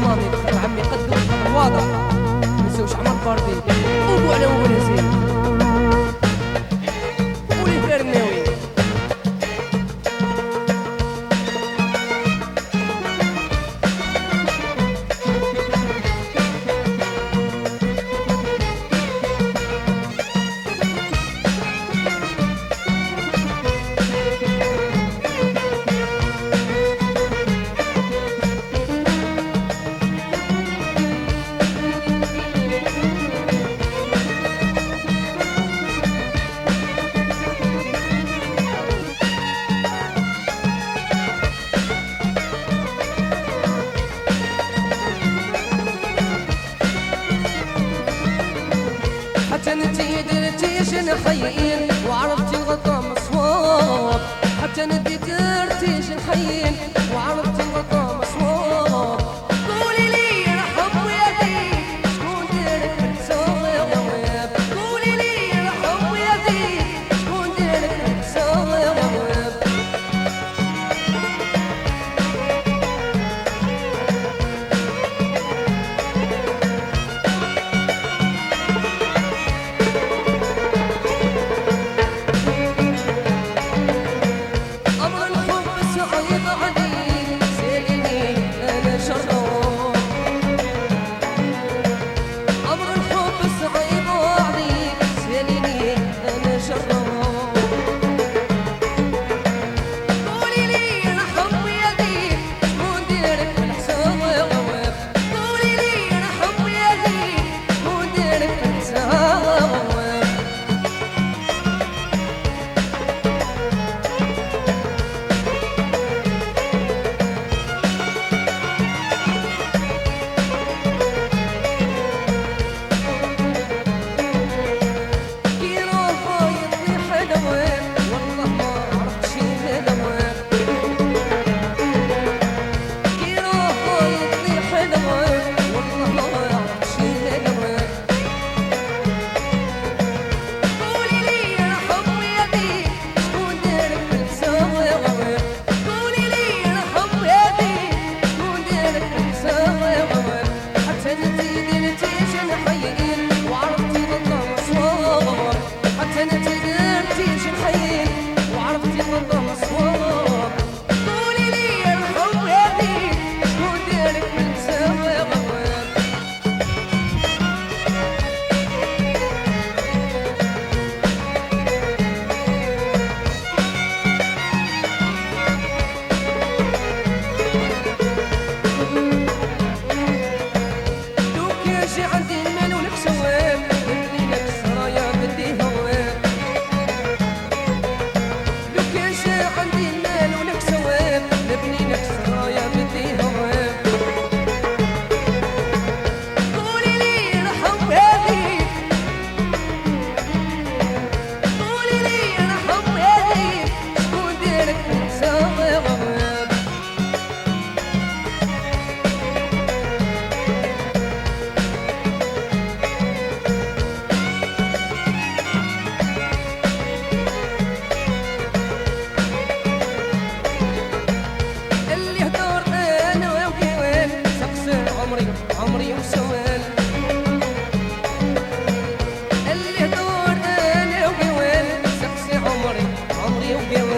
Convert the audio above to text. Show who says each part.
Speaker 1: الطامي عمي قدو واضح. منسوش عمر فردي قدرتيش تخيل وعرفت وقعت عندي الناس meu Deus.